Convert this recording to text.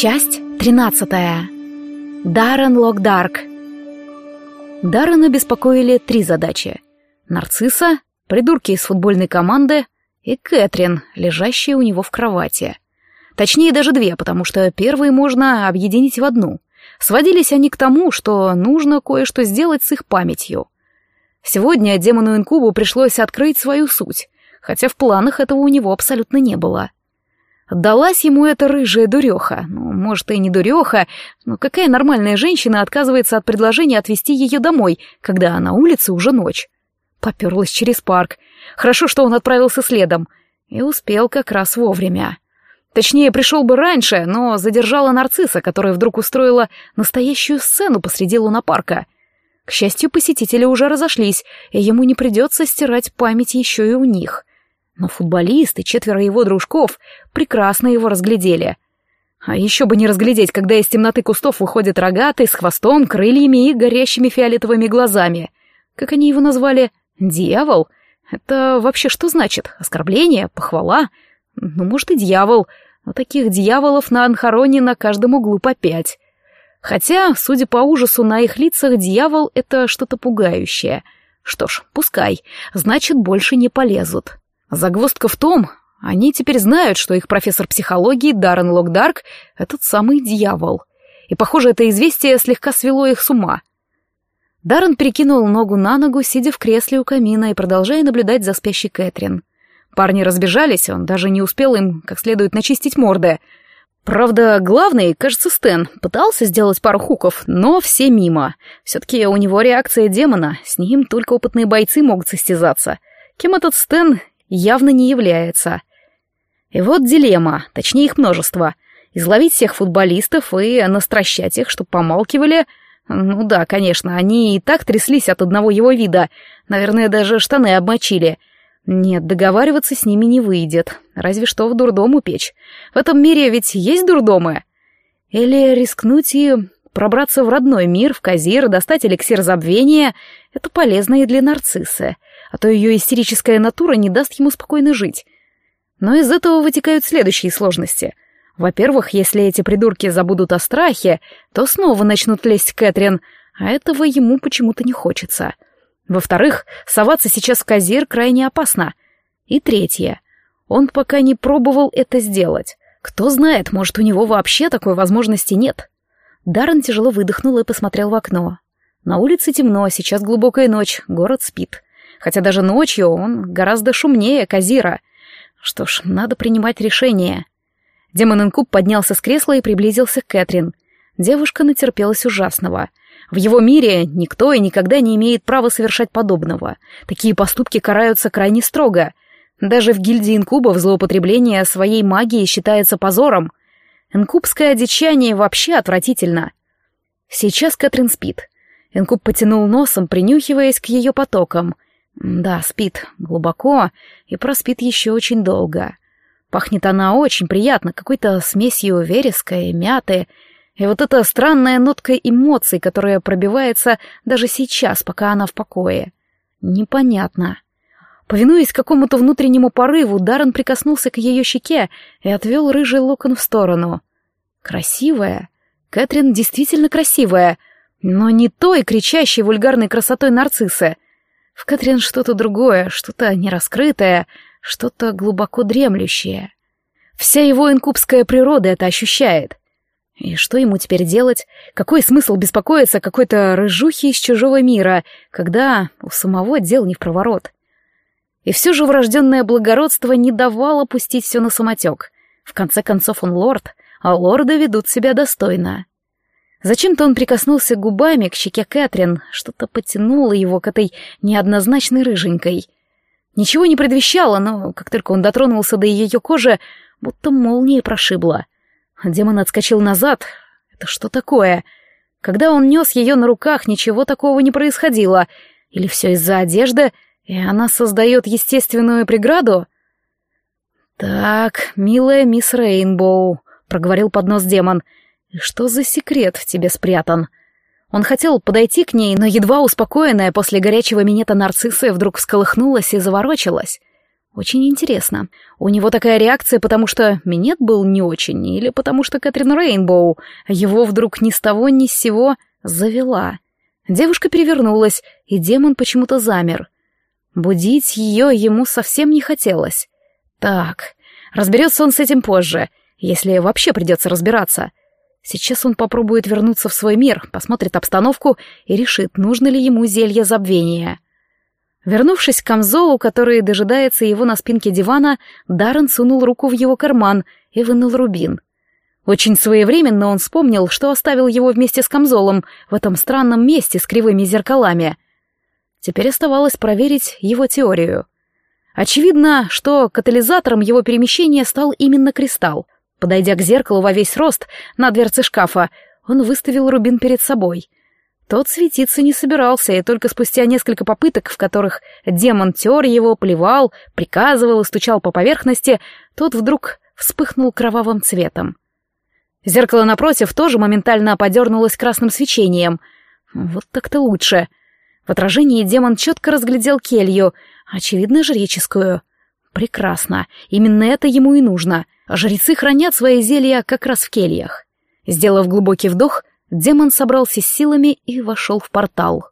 Часть тринадцатая. Даррен Локдарк. Даррена беспокоили три задачи. Нарцисса, придурки из футбольной команды и Кэтрин, лежащая у него в кровати. Точнее, даже две, потому что первые можно объединить в одну. Сводились они к тому, что нужно кое-что сделать с их памятью. Сегодня демону Инкубу пришлось открыть свою суть, хотя в планах этого у него абсолютно не было. Далась ему эта рыжая дуреха. Ну, может, и не дуреха, но какая нормальная женщина отказывается от предложения отвезти ее домой, когда на улице уже ночь? Поперлась через парк. Хорошо, что он отправился следом. И успел как раз вовремя. Точнее, пришел бы раньше, но задержала нарцисса, которая вдруг устроила настоящую сцену посреди лунопарка. К счастью, посетители уже разошлись, и ему не придется стирать память еще и у них. Но футболист и четверо его дружков прекрасно его разглядели. А еще бы не разглядеть, когда из темноты кустов выходит рогатый с хвостом, крыльями и горящими фиолетовыми глазами. Как они его назвали? Дьявол? Это вообще что значит? Оскорбление? Похвала? Ну, может, и дьявол. Но таких дьяволов на Анхароне на каждом углу по пять. Хотя, судя по ужасу на их лицах, дьявол — это что-то пугающее. Что ж, пускай, значит, больше не полезут. Загвоздка в том, они теперь знают, что их профессор психологии Даррен Локдарк — этот самый дьявол. И, похоже, это известие слегка свело их с ума. Даррен перекинул ногу на ногу, сидя в кресле у камина и продолжая наблюдать за спящей Кэтрин. Парни разбежались, он даже не успел им как следует начистить морды. Правда, главный, кажется, Стэн, пытался сделать пару хуков, но все мимо. Все-таки у него реакция демона, с ним только опытные бойцы могут состязаться. Кем этот Стэн явно не является. И вот дилемма, точнее их множество. Изловить всех футболистов и настращать их, чтоб помалкивали. Ну да, конечно, они и так тряслись от одного его вида. Наверное, даже штаны обмочили. Нет, договариваться с ними не выйдет. Разве что в дурдом упечь. В этом мире ведь есть дурдомы. Или рискнуть и пробраться в родной мир, в Казир, достать эликсир забвения — это полезно и для нарциссы а то ее истерическая натура не даст ему спокойно жить. Но из этого вытекают следующие сложности. Во-первых, если эти придурки забудут о страхе, то снова начнут лезть Кэтрин, а этого ему почему-то не хочется. Во-вторых, соваться сейчас в Казир крайне опасно. И третье. Он пока не пробовал это сделать. Кто знает, может, у него вообще такой возможности нет. Даррен тяжело выдохнул и посмотрел в окно. На улице темно, сейчас глубокая ночь, город спит хотя даже ночью он гораздо шумнее Казира. Что ж, надо принимать решение. Демон Инкуб поднялся с кресла и приблизился к Кэтрин. Девушка натерпелась ужасного. В его мире никто и никогда не имеет права совершать подобного. Такие поступки караются крайне строго. Даже в гильдии инкубов злоупотребление своей магией считается позором. Инкубское одичание вообще отвратительно. Сейчас Кэтрин спит. Инкуб потянул носом, принюхиваясь к ее потокам — да, спит глубоко и проспит еще очень долго. Пахнет она очень приятно, какой-то смесью вереска и мяты, и вот эта странная нотка эмоций, которая пробивается даже сейчас, пока она в покое. Непонятно. Повинуясь какому-то внутреннему порыву, Даррен прикоснулся к ее щеке и отвел рыжий локон в сторону. Красивая. Кэтрин действительно красивая, но не той кричащей вульгарной красотой нарциссы — в Катрин что-то другое, что-то нераскрытое, что-то глубоко дремлющее. Вся его инкубская природа это ощущает. И что ему теперь делать? Какой смысл беспокоиться какой-то рыжухе из чужого мира, когда у самого дел не в проворот? И все же врожденное благородство не давало пустить все на самотек. В конце концов он лорд, а лорды ведут себя достойно. Зачем-то он прикоснулся губами к щеке Кэтрин, что-то потянуло его к этой неоднозначной рыженькой. Ничего не предвещало, но как только он дотронулся до ее кожи, будто молнией прошибло. Демон отскочил назад. Это что такое? Когда он нес ее на руках, ничего такого не происходило. Или все из-за одежды, и она создает естественную преграду? «Так, милая мисс Рейнбоу», — проговорил под нос демон, — что за секрет в тебе спрятан? Он хотел подойти к ней, но едва успокоенная после горячего минета нарцисса вдруг всколыхнулась и заворочилась. Очень интересно, у него такая реакция, потому что минет был не очень, или потому что Кэтрин Рейнбоу его вдруг ни с того ни с сего завела. Девушка перевернулась, и демон почему-то замер. Будить ее ему совсем не хотелось. Так, разберется он с этим позже, если вообще придется разбираться. Сейчас он попробует вернуться в свой мир, посмотрит обстановку и решит, нужно ли ему зелье забвения. Вернувшись к камзолу, который дожидается его на спинке дивана, Даррен сунул руку в его карман и вынул рубин. Очень своевременно он вспомнил, что оставил его вместе с камзолом в этом странном месте с кривыми зеркалами. Теперь оставалось проверить его теорию. Очевидно, что катализатором его перемещения стал именно кристалл. Подойдя к зеркалу во весь рост на дверце шкафа, он выставил рубин перед собой. Тот светиться не собирался, и только спустя несколько попыток, в которых демон тер его, плевал, приказывал и стучал по поверхности, тот вдруг вспыхнул кровавым цветом. Зеркало напротив тоже моментально подернулось красным свечением. Вот так-то лучше. В отражении демон четко разглядел келью, очевидно, жреческую. Прекрасно, именно это ему и нужно. Жрецы хранят свои зелья как раз в кельях. Сделав глубокий вдох, демон собрался с силами и вошел в портал.